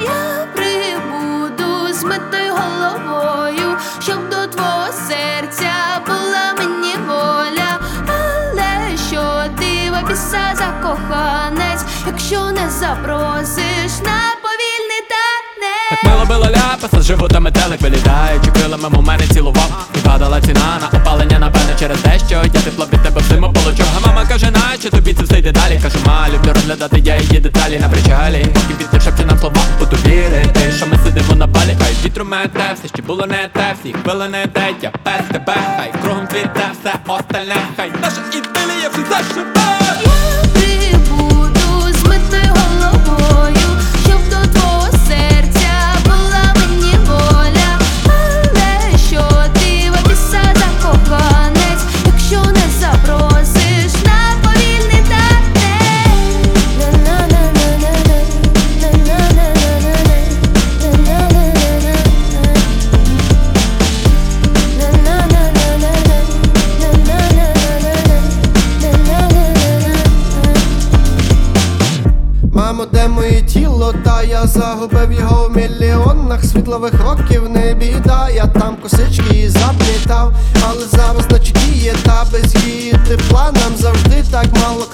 Я прибуду з метою головою, щоб до твого серця була мені воля. Але що ти в біса закоханець, якщо не запросиш на повільний танець. Так мило було ляпаса, живота метелик вилітає Чи крилами у мене цілував І падала ціна на напевне, через те, що я тепло від тебе взиму получу. А мама каже, наче тобі це все йде далі? Кажу, ма, люблю розглядати я її деталі на причалі Поки вітер шепче нам слова, буду вірити Що ми сидимо на балі, хай вітру мете Все, ще було не те, всі хвили не те Я без тебе, хай кругом цвіте все остальне Хай наша ідилія все зашибе де моє тіло, та я загубив його в мільйонах світлових років, не біда, я там косички заплітав, але зараз наче діє, та без її тепла завжди так мало